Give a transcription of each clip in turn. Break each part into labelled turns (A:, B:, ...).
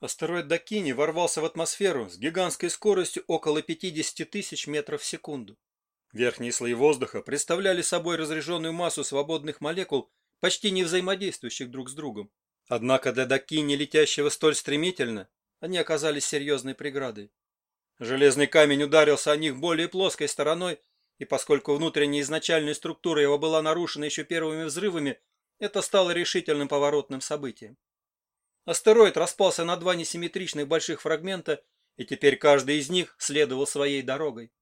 A: Астероид Дакини ворвался в атмосферу с гигантской скоростью около 50 тысяч метров в секунду. Верхние слои воздуха представляли собой разряженную массу свободных молекул, почти не взаимодействующих друг с другом. Однако для Дакини, летящего столь стремительно, они оказались серьезной преградой. Железный камень ударился о них более плоской стороной, и поскольку внутренняя изначальная структура его была нарушена еще первыми взрывами, это стало решительным поворотным событием. Астероид распался на два несимметричных больших фрагмента, и теперь каждый из них следовал своей дорогой.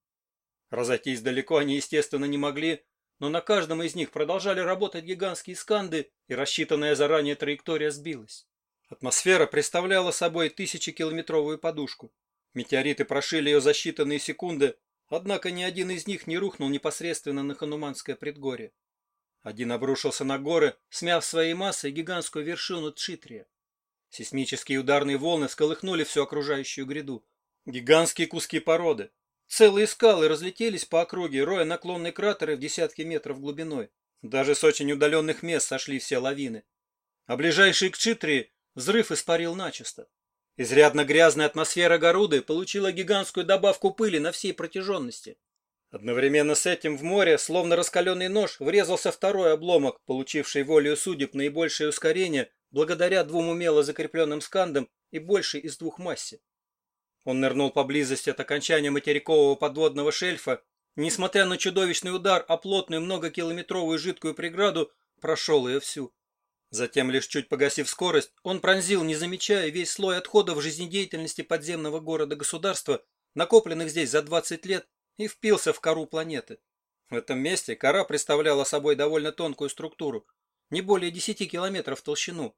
A: Разойтись далеко они, естественно, не могли, но на каждом из них продолжали работать гигантские сканды, и рассчитанная заранее траектория сбилась. Атмосфера представляла собой тысячекилометровую подушку. Метеориты прошили ее за считанные секунды, однако ни один из них не рухнул непосредственно на Хануманское предгорье. Один обрушился на горы, смяв своей массой гигантскую вершину Тшитрия. Сейсмические ударные волны сколыхнули всю окружающую гряду. Гигантские куски породы. Целые скалы разлетелись по округе, роя наклонные кратеры в десятки метров глубиной. Даже с очень удаленных мест сошли все лавины. А ближайший к Читрии взрыв испарил начисто. Изрядно грязная атмосфера Горуды получила гигантскую добавку пыли на всей протяженности. Одновременно с этим в море, словно раскаленный нож, врезался второй обломок, получивший волею судеб наибольшее ускорение благодаря двум умело закрепленным скандам и больше из двух массе. Он нырнул поблизости от окончания материкового подводного шельфа, несмотря на чудовищный удар о плотную многокилометровую жидкую преграду, прошел ее всю. Затем, лишь чуть погасив скорость, он пронзил, не замечая, весь слой отходов жизнедеятельности подземного города-государства, накопленных здесь за 20 лет, и впился в кору планеты. В этом месте кора представляла собой довольно тонкую структуру, не более 10 километров в толщину,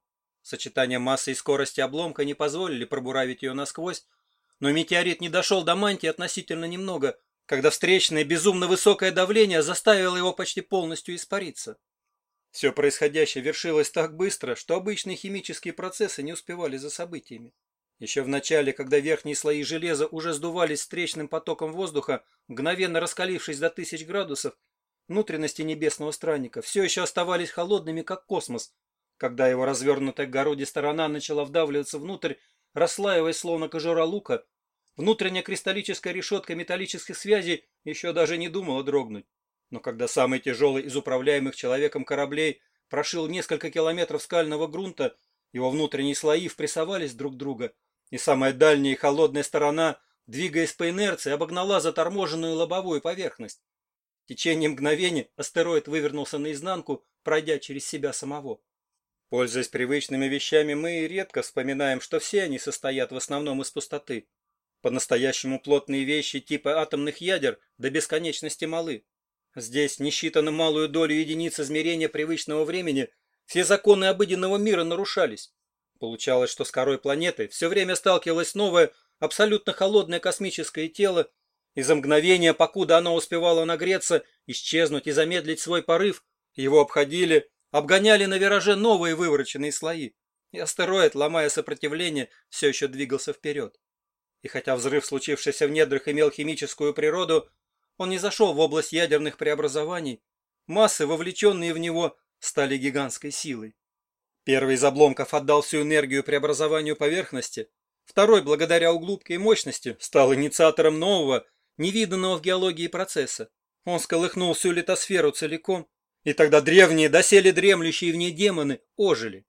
A: Сочетание массы и скорости обломка не позволили пробуравить ее насквозь, но метеорит не дошел до мантии относительно немного, когда встречное безумно высокое давление заставило его почти полностью испариться. Все происходящее вершилось так быстро, что обычные химические процессы не успевали за событиями. Еще в начале, когда верхние слои железа уже сдувались встречным потоком воздуха, мгновенно раскалившись до тысяч градусов, внутренности небесного странника все еще оставались холодными, как космос, когда его развернутая к городе сторона начала вдавливаться внутрь, расслаиваясь словно кожура лука, внутренняя кристаллическая решетка металлических связей еще даже не думала дрогнуть. Но когда самый тяжелый из управляемых человеком кораблей прошил несколько километров скального грунта, его внутренние слои впрессовались друг друга, и самая дальняя и холодная сторона, двигаясь по инерции, обогнала заторможенную лобовую поверхность. В течение мгновений астероид вывернулся наизнанку, пройдя через себя самого. Пользуясь привычными вещами, мы редко вспоминаем, что все они состоят в основном из пустоты. По-настоящему плотные вещи типа атомных ядер до бесконечности малы. Здесь, не считано малую долю единиц измерения привычного времени, все законы обыденного мира нарушались. Получалось, что с корой планеты все время сталкивалось новое, абсолютно холодное космическое тело, и за мгновение, покуда оно успевало нагреться, исчезнуть и замедлить свой порыв, его обходили обгоняли на вираже новые вывороченные слои, и астероид, ломая сопротивление, все еще двигался вперед. И хотя взрыв, случившийся в недрах, имел химическую природу, он не зашел в область ядерных преобразований, массы, вовлеченные в него, стали гигантской силой. Первый из обломков отдал всю энергию преобразованию поверхности, второй, благодаря углубке и мощности, стал инициатором нового, невиданного в геологии процесса. Он сколыхнул всю литосферу целиком и тогда древние, доселе дремлющие в ней демоны ожили.